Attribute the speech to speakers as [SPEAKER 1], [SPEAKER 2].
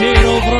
[SPEAKER 1] zero